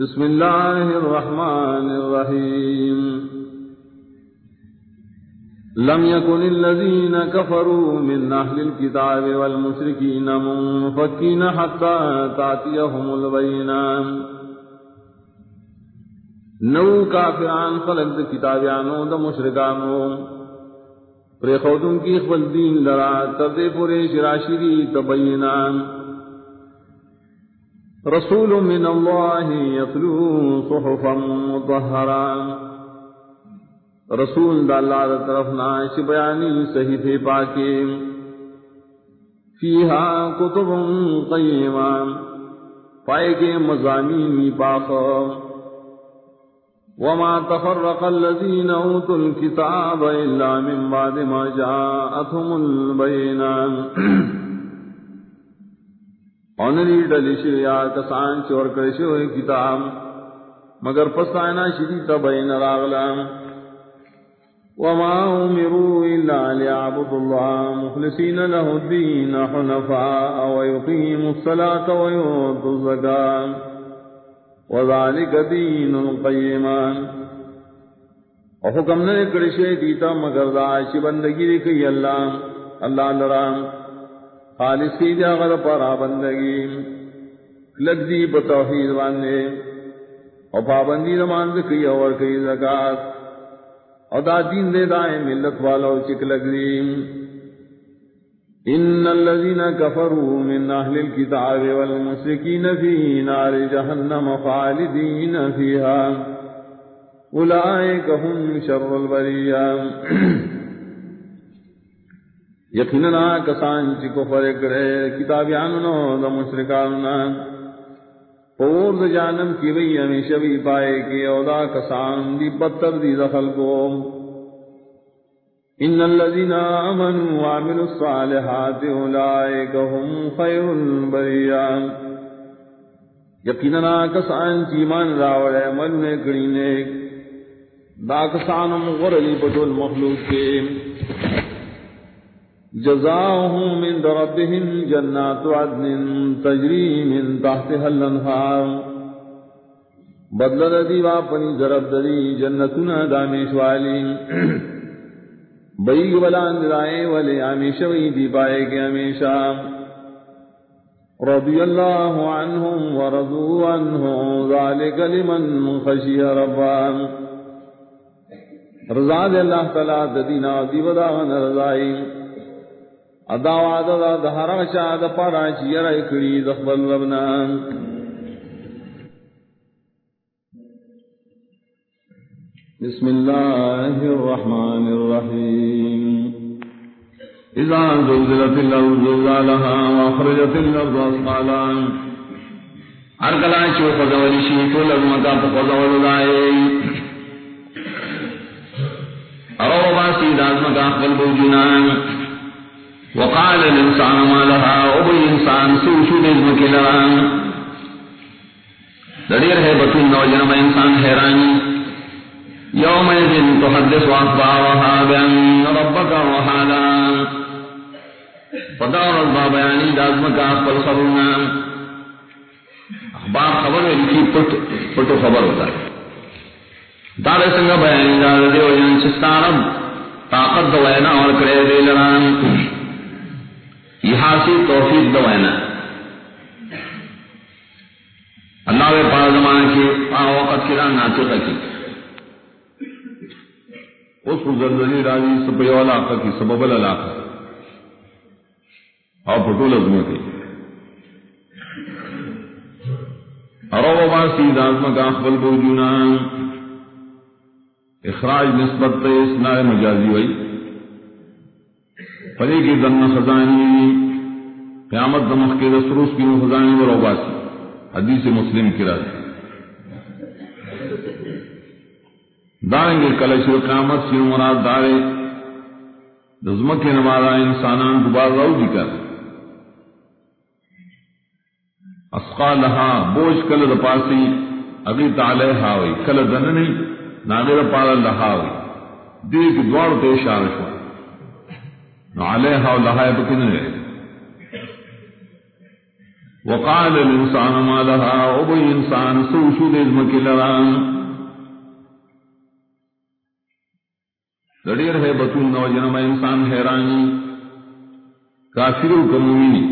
بسم الله الرحمن الرحيم لم يكن الذين كفروا من أهل الكتاب والمشركين منفكين حتى تأتيهم البينان نو کافران خلق د کتابیانو د مشرکانو۔ پر خودن کی خپل دین لرا تر دې پورې شراشری تبینان رسول من الله يتلو صحفا مطهرا رسول دا اللہ دا طرف ناش بیانی صحیفے پاکے۔ فیہا کتب قیمہ پائے گے مضامین پاک۔ وما تفرق الذين اوتوا الكتاب الا من بعد ما جاءتهم البينات اونری ڈلی شریا کسان چور کرشی کرشو کتاب، مگر پسانا شری تبین راغلام وما امروا الا ليعبدوا الله مخلصين له الدين حنفاء ويقيموا الصلاة ويؤتوا الزكاة وذلك دين القيما وحکم نے کرشے دیتا مگر داعش بندگی کی اللہ اللہ لرام. خالص کی جا غد پارا بندگی. لگ دی بتوحید باندے. اور پابندی نماز کی اور کی زکات اور دا دین دے دائیں ملت والو چک لگ دی ان الذين كفروا من اهل الكتاب والمشركين في نار جهنم خالدين فيها اولئك هم شر البريه یقینا کسان چی کو فرق رہے کتابیانو دا مشرکانونا پور دا جانم کی وی ہمیشہ بھی پائے کہ اودا کسان دی بدتر دی دخل کو ان الذين امنوا وعملوا الصالحات اولئك هم خير البريه یقینا کسان چی ایمان راوڑے عمل نے کڑی نے دا کسان غرلی بطول مخلوق کے جزاؤهم من ربهم جنات عدن تجري من تحتها الانهار بدل دی واپنی ضرب دی جنتنا دامیش والی بیگ بلان دلائے ولی آمیشوی دی پائے کے ہمیشہ رضی اللہ عنہم ورضو عنہم ذالک لمن خشی ربان رضا دے اللہ تعالیٰ دینا دی بداغن رضائی ادا وعد دا دهر شا د پارا چې یې کړی د ربنا بسم الله الرحمن الرحيم إذا زلزلت الأرض زلزالها وأخرجت الأرض أثقالها ارکلا چو پدولی شی تو لگمتا پدول دائے ارو باسی دازمتا قلب جنان. وقال الانسان ما لها ابو انسان سوشو دزم کلران دڑیر ہے بطول بطن نوجنم انسان حیرانی یوم ایدن تحدث اخبارها بان ربک وحالا. فدار اللہ بیانی دازم کا اقبل خبرنا. اخبار خبر ہے لکھی پٹ پٹو خبر ہوتا ہے. دار سنگا بیانی دار دیو جن چستانم طاقت دوینا اور کرے دے لران یہاسی توفیق دوائنا اللہ کے پاس زمانے کی آ وقت کی ران ناچے کی اس کو زلزلی راضی سپیو علاقہ کی، سبب علاقہ اور پھٹو لزموں کی ارو باسی دازم کا اخبل بوجونا اخراج نسبت اس اسنا مجازی ہوئی۔ پری کی دن خزانی قیامت دمخ کے رسروس کی خزانی و روباسی حدیث مسلم کی رات داریں گے کلش و قیامت سی مراد دارے دزمک کے نمارا انسانان دوبارہ رو جی کر اسقا لہا بوجھ کل دپاسی ابھی تالے ہاوئی کل دن نہیں ناگر پالا لہاوئی دیکھ دوڑ پیش آ رہا نو علیہا و لہا بکن رہے وقال الانسان ما لها او بي انسان سوشو دے ازمکی لران لڑیر ہے بطول نو جنم انسان حیرانی، کافرو کمومینی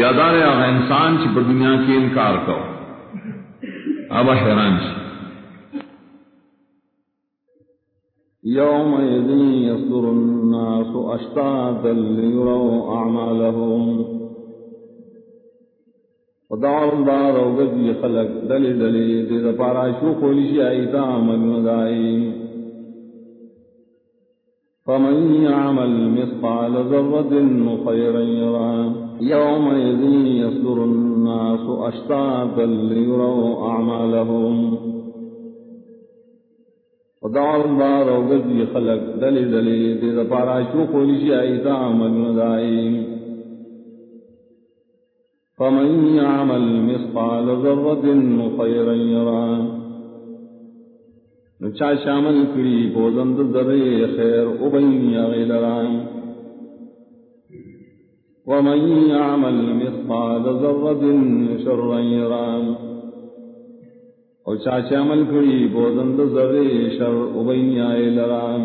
یادار آغا انسان چی پر دنیا کی انکار کرو اب حیران چی. يومئذ يصدر الناس أشتاتا ليروا أعمالهم. ودار دار وقضي خلق دلی دلی دید پارا شوق لشیائی تعمل مدائي فمن يعمل مثقال ذرة خيرا يرى. يومئذ يصدر الناس أشتاتا ليروا أعمالهم. ودار بار او گزی خلق دلی دلی دید پارا شوق و لشی ایتا عمل ندائی فمن يعمل مثقال ذرة خيرا يرى. نچا شامل کری بوزند ذرے خیر ابین یا غیلران ومن يعمل مثقال ذرة شرا يرى. اور چاچے عمل کری بودند زرے شر ابین آئے لرام